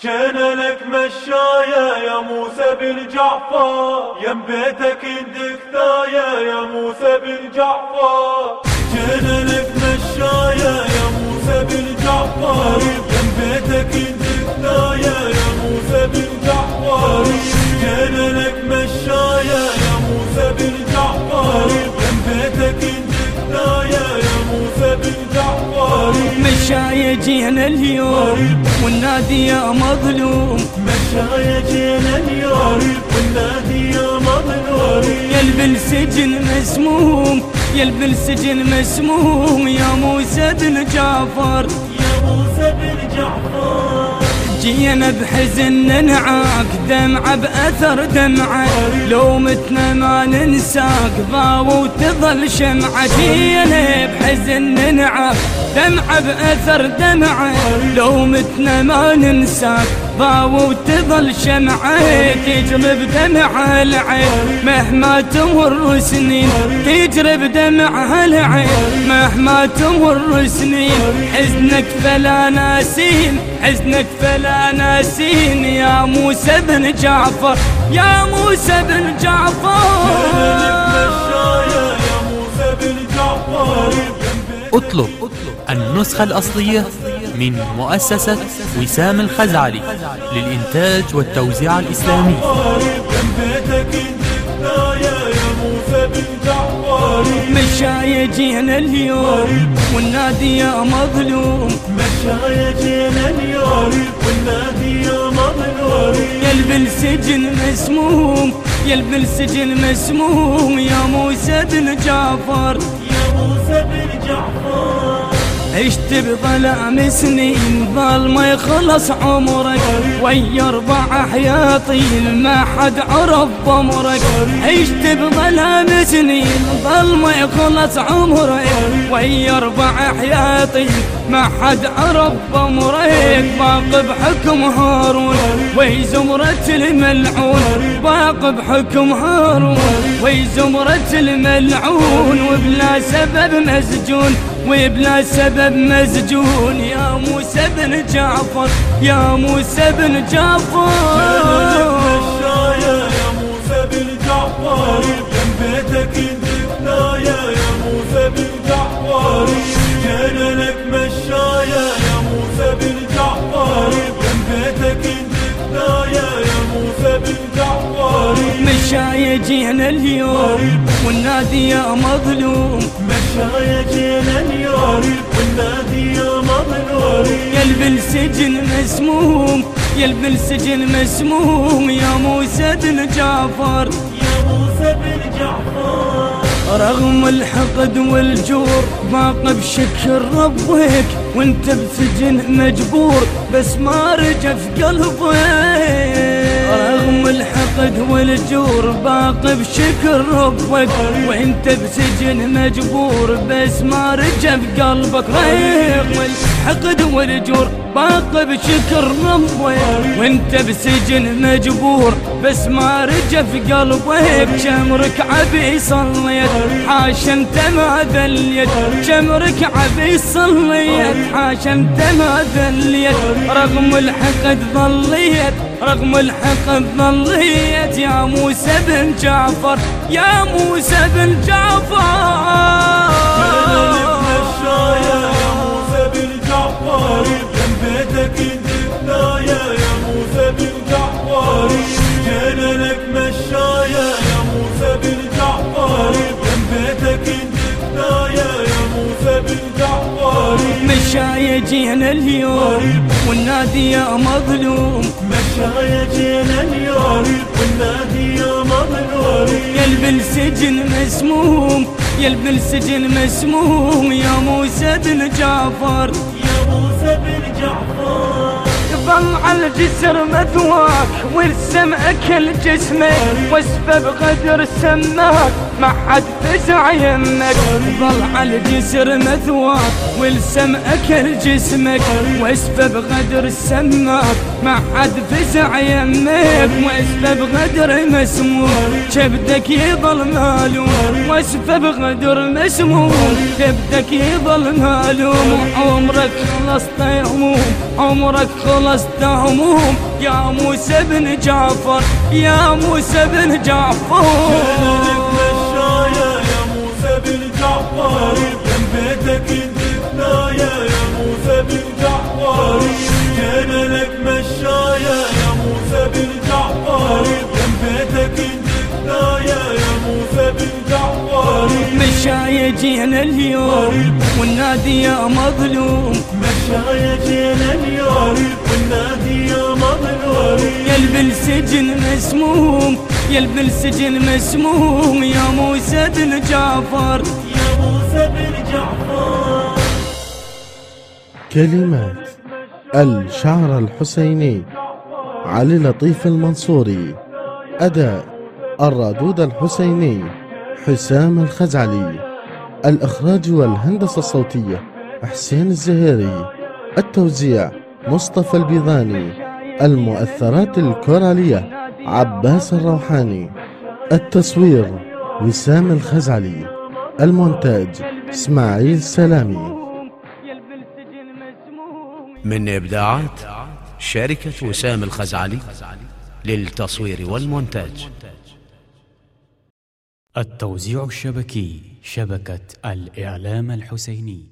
جينا لك مشاية يا موسى بن جعفر. يم بيتك عندك ثاية يا موسى بن جعفر. جينا لك مشاية يا جينا اليوم والنادي يا مظلوم. مشاية جينا اليوم. والنادي يا مظلوم. يلب السجن مسموم. يلب السجن مسموم. يا موسى بن جعفر. يا موسى بن جعفر. جينا بحزن ننعاك دمعة بأثر دمعة. لو متنا ما ننساك ضاو وتظل شمعة. جينا بحزن ننعاك دمعة بأثر دمعة. لو متنا ما ننساك ضاو وتظل شمعة تجري بدمعة العين. مهما تمر سنين تجري بدمعة العين. مهما تمر سنين حزنك فلا ناسين. حزنك فلا ناسين. يا موسى بن جعفر يا موسى بن جعفر. اطلب النسخة الأصلية من مؤسسة وسام الخزعلي للإنتاج والتوزيع الإسلامي. مشاية جينا اليوم والنادي يا مظلوم. مشاية جينا اليوم والنادي يا مظلوم. يلب السجن مسموم يلب السجن مسموم. يا موسى بن جعفر. يا موسى بن جعفر. عشت بظلام سنين ظل ما يخلص عمرك. ويا أربع حياطين ما حد عرف ضمرك. عشت بظلام سنين ظل ما يخلص عمرك. ويا أربع حياطين ما حد عرف ضمرك. باق بحكم هارون وي زمرة الملعون. باق بحكم هارون وي زمرة الملعون. وبلا سبب مسجون وبلا سبب مسجون يا موسى بن جعفر يا موسى بن جعفر. يا موسى بيتك يا موسى جعفر لك مشاية يا موسى جعفر بيتك جينا اليوم والنادي يا مظلوم. يا مظلوم يلب السجن مسموم يلب السجن مسموم. يا موسى بن جعفر يا موسى بن جعفر رغم الحقد والجور باق بشكر ربك وانت بسجن مجبور بس ما رجف قلبك. رغم الحقد والجور باق بشكر ربك. وانت بسجن مجبور بس ما رجف قلبك رغم الحقد والجور باق بشكر ربك. وانت بسجن مجبور بس ما رجف قلبك كم ركعة صليت حاشا انت ما ذليت. كم ركعة صليت حاشا انت ما ذليت. رغم الحقد ظليت. رغم الحقد ظليت يا موسى بن جعفر يا موسى بن جعفر. يا موسى بن جعفر بيتك جينا اليوم والنادي يا مظلوم. مشاية جينا اليوم والنادي يا مظلوم يلب السجن مسموم. يلب السجن مسموم يا موسى بن جعفر. يا موسى بن جعفر. على الجسر مثواك والسم اكل جسمك واسفه بغدر سماك ما حد فزع يمك. ظل على الجسر مثواك والسم اكل جسمك واسفه بغدر سماك ما حد فزع يمك. واسفه بغدر مسموم كبدك يظل مالوم واسفه بغدر مسموم كبدك يظل مالوم عمرك خلصت يهموم عمرك خلص هموم يا موسى بن جعفر يا موسى بن جعفر. لك مشايا يا موسى بن جعفر. مشايا جينا اليوم والنادي يا مظلوم. مشايا جينا اليوم والنادي يا مظلوم. يلب السجن مسموم يلب السجن مسموم. يا موسى بن جعفر. يا موسى بن جعفر. كلمات الشعر الحسيني علي لطيف المنصوري أداء الرادود الحسيني. حسام الخزعلي. الإخراج والهندسة الصوتية حسين الزهيري. التوزيع مصطفى البيضاني. المؤثرات الكورالية عباس الروحاني. التصوير وسام الخزعلي. المونتاج إسماعيل سلامي. من إبداعات شركة وسام الخزعلي للتصوير والمونتاج. التوزيع الشبكي شبكة الإعلام الحسيني.